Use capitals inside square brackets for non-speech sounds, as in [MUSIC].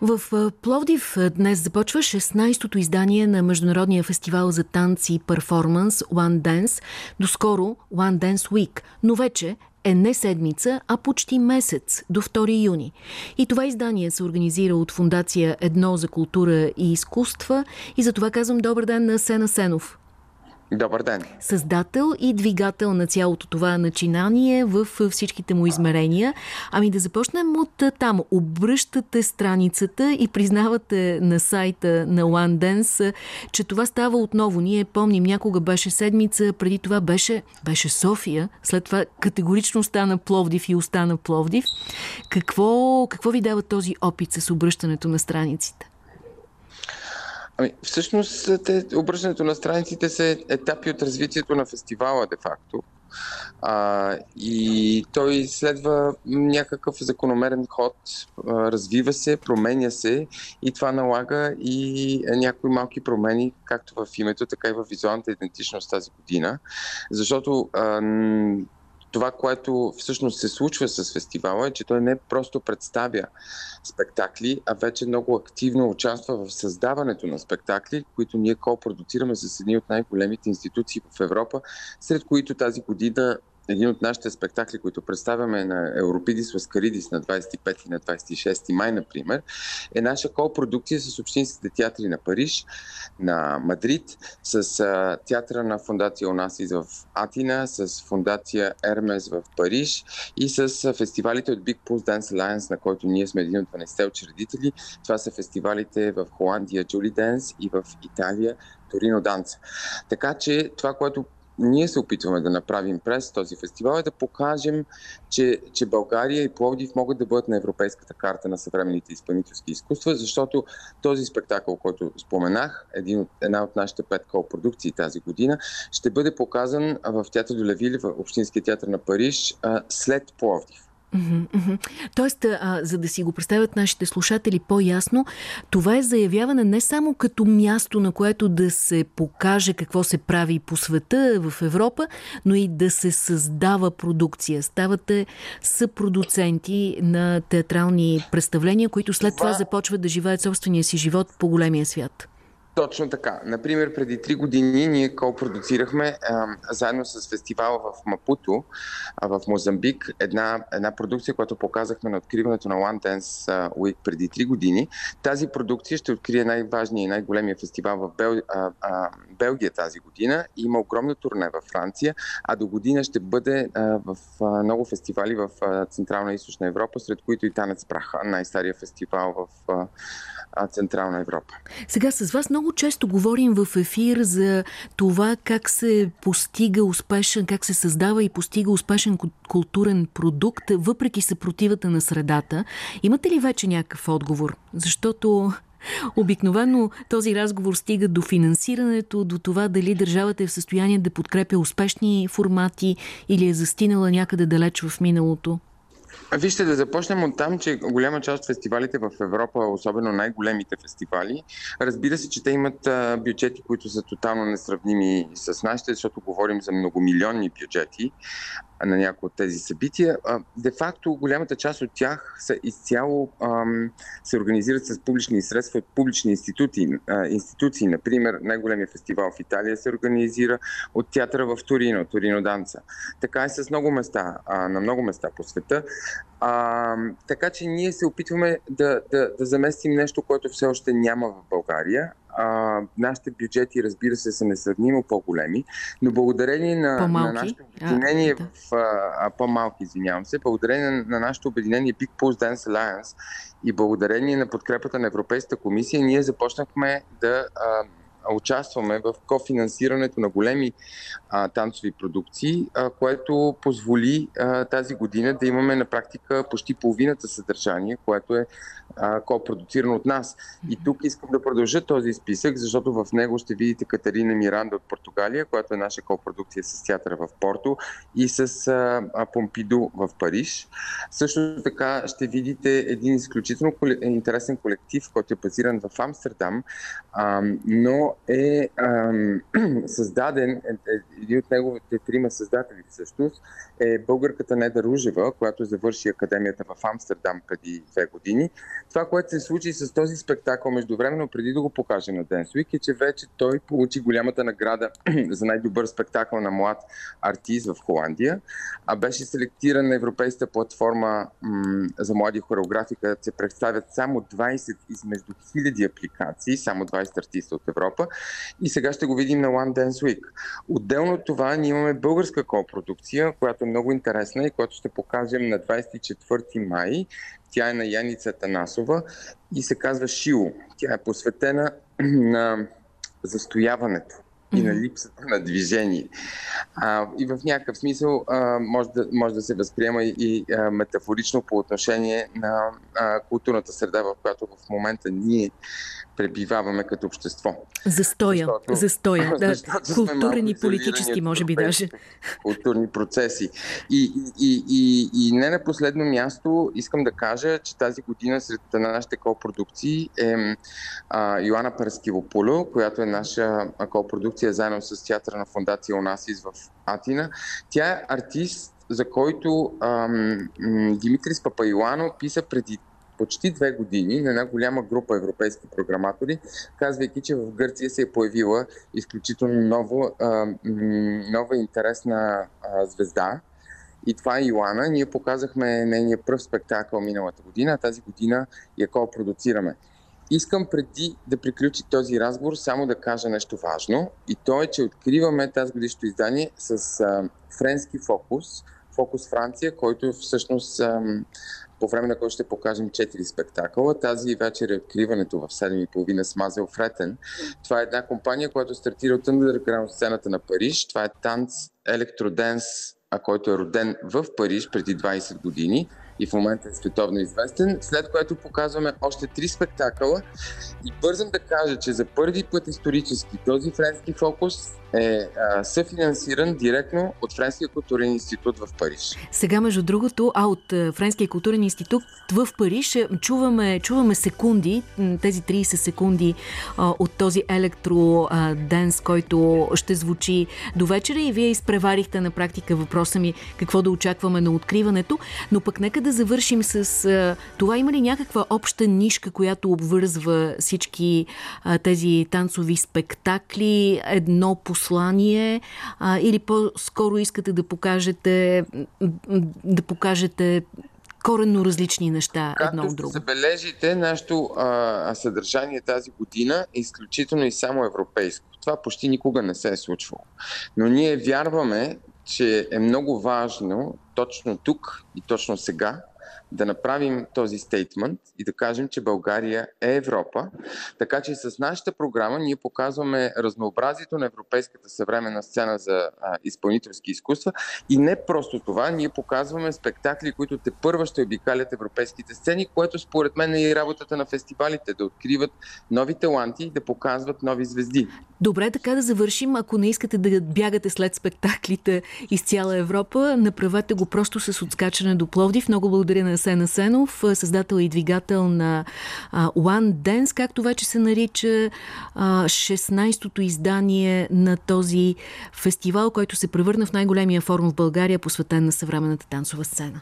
В Пловдив днес започва 16-то издание на Международния фестивал за танци и перформанс One Dance, доскоро One Dance Week, но вече е не седмица, а почти месец, до 2 юни. И това издание се организира от Фундация Едно за култура и изкуства и за това казвам добър ден на Сена Сенов. Добър ден! Създател и двигател на цялото това начинание в всичките му измерения. Ами да започнем от там. Обръщате страницата и признавате на сайта на One Dance, че това става отново. Ние помним, някога беше седмица, преди това беше, беше София, след това категорично стана Пловдив и остана Пловдив. Какво, какво ви дава този опит с обръщането на страниците? Ами, всъщност, те, обръщането на страниците са етапи от развитието на фестивала, де-факто. А, и той следва някакъв закономерен ход, развива се, променя се и това налага и някои малки промени, както в името, така и в визуалната идентичност тази година. Защото а, това, което всъщност се случва с фестивала е, че той не просто представя спектакли, а вече много активно участва в създаването на спектакли, които ние ко-продуцираме с едни от най-големите институции в Европа, сред които тази година един от нашите спектакли, които представяме на Европидис Ласкаридис на 25 и на 26 май, например, е наша ко-продукция с общинските театри на Париж, на Мадрид, с театъра на фундация Онасис в Атина, с фундация Ермес в Париж и с фестивалите от Big Pulse Dance Alliance, на който ние сме един от 12-те учредители. Това са фестивалите в Холандия Джули Денс и в Италия Торино Данца. Така че това, което ние се опитваме да направим през този фестивал е да покажем, че, че България и Пловдив могат да бъдат на европейската карта на съвременните изпълнителски изкуства, защото този спектакъл, който споменах, един от, една от нашите пет кол-продукции тази година, ще бъде показан в Театър Долевили, в Общинския театър на Париж, след Пловдив. Тоест, а, за да си го представят нашите слушатели по-ясно, това е заявяване не само като място, на което да се покаже какво се прави по света, в Европа, но и да се създава продукция. Ставате съпродуценти на театрални представления, които след това започват да живеят собствения си живот по големия свят. Точно така. Например, преди три години ние ко-продуцирахме а, заедно с фестивала в Мапуто, а, в Мозамбик, една, една продукция, която показахме на откриването на One Dance Week преди три години. Тази продукция ще открие най-важния и най-големия фестивал в Бел, а, а, Белгия тази година. Има огромно турне във Франция, а до година ще бъде а, в а, много фестивали в а, Централна и Източна Европа, сред които и Танец Праха, най-стария фестивал в а, Централна Европа. Сега с вас много много често говорим в ефир за това как се постига успешен, как се създава и постига успешен културен продукт, въпреки съпротивата на средата. Имате ли вече някакъв отговор? Защото Обикновено този разговор стига до финансирането, до това дали държавата е в състояние да подкрепя успешни формати или е застинала някъде далеч в миналото. Вижте, да започнем от там, че голяма част от фестивалите в Европа, особено най-големите фестивали, разбира се, че те имат бюджети, които са тотално несравними с нашите, защото говорим за многомилионни бюджети на някои от тези събития. Де-факто, голямата част от тях са изцяло се организират с публични средства от публични институции. А, институции. Например, най-големия фестивал в Италия се организира от театъра в Торино, Торино Данца. Така е с много места, на много места по света. А, така че ние се опитваме да, да, да заместим нещо, което все още няма в България, а, нашите бюджети, разбира се, са несравнимо по-големи, но благодарение на, на нашето обединение а, да. в а, по-малки, извинявам се, благодарение на, на нашето обединение Big Pulse Dance Alliance и благодарение на подкрепата на Европейската комисия, ние започнахме да а, участваме в кофинансирането на големи а, танцови продукции, а, което позволи а, тази година да имаме на практика почти половината съдържание, което е ко-продуцирано от нас. И тук искам да продължа този списък, защото в него ще видите Катарина Миранда от Португалия, която е наша ко-продукция с театъра в Порто и с а, Помпиду в Париж. Също така ще видите един изключително интересен колектив, който е базиран в Амстердам, а, но е ам, [CLEARS THROAT] създаден, е, е, един от неговите трима създатели всъщност, е българката Неда Ружева, която завърши академията в Амстердам преди две години. Това, което се случи с този спектакъл междувременно, преди да го покаже на Dance Week, е, че вече той получи голямата награда [CLEARS THROAT] за най-добър спектакъл на млад артист в Холандия, а беше селектиран на европейската платформа м- за млади хореографи, където се представят само 20 измежду хиляди апликации, само 20 артиста от Европа. И сега ще го видим на One Dance Week. Отделно от това, ние имаме българска копродукция, която е много интересна и която ще покажем на 24 май. Тя е на Яница Танасова и се казва Шило. Тя е посветена [CLEARS THROAT] на застояването и на липсата на движение. А, и в някакъв смисъл а, може, да, може да се възприема и а, метафорично по отношение на а, културната среда, в която в момента ние пребиваваме като общество. Застоя, защото, застоя. [LAUGHS] Да, културен и политически, може би даже. Културни процеси. И, и, и, и не на последно място искам да кажа, че тази година сред нашите копродукции е а, Йоанна Параскивополо, която е наша копродукция заедно с театъра на фундация Онасис в Атина. Тя е артист, за който ам, Димитрис Папайлано писа преди почти две години на една голяма група европейски програматори, казвайки, че в Гърция се е появила изключително ново, нова интересна звезда. И това е Йоана. Ние показахме нейния пръв спектакъл миналата година, а тази година я ко-продуцираме. Искам преди да приключи този разговор само да кажа нещо важно. И то е, че откриваме тази годишното издание с френски фокус, фокус Франция, който всъщност по време на който ще покажем 4 спектакъла. Тази вечер е откриването в 7.30 с Мазел Фретен. Това е една компания, която стартира от underground сцената на Париж. Това е танц електроденс, а който е роден в Париж преди 20 години и в момента е световно известен, след което показваме още три спектакъла и бързам да кажа, че за първи път исторически този френски фокус е а, съфинансиран директно от Френския културен институт в Париж. Сега, между другото, а от Френския културен институт в Париж чуваме, чуваме секунди, тези 30 секунди а, от този електроденс, който ще звучи до вечера и вие изпреварихте на практика въпроса ми какво да очакваме на откриването, но пък нека да завършим с това има ли някаква обща нишка, която обвързва всички тези танцови спектакли, едно послание или по-скоро искате да покажете да покажете коренно различни неща Както едно от друго. Както забележите, нашето а, съдържание тази година е изключително и само европейско. Това почти никога не се е случвало. Но ние вярваме, че е много важно точно тук и точно сега да направим този стейтмент и да кажем, че България е Европа. Така че с нашата програма ние показваме разнообразието на европейската съвременна сцена за а, изпълнителски изкуства и не просто това, ние показваме спектакли, които те първа ще обикалят европейските сцени, което според мен е и работата на фестивалите, да откриват нови таланти и да показват нови звезди. Добре, така да завършим. Ако не искате да бягате след спектаклите из цяла Европа, направете го просто с отскачане до Пловдив. Много благодаря на Сена Сенов, създател и двигател на One Dance, както вече се нарича 16-то издание на този фестивал, който се превърна в най-големия форум в България, посветен на съвременната танцова сцена.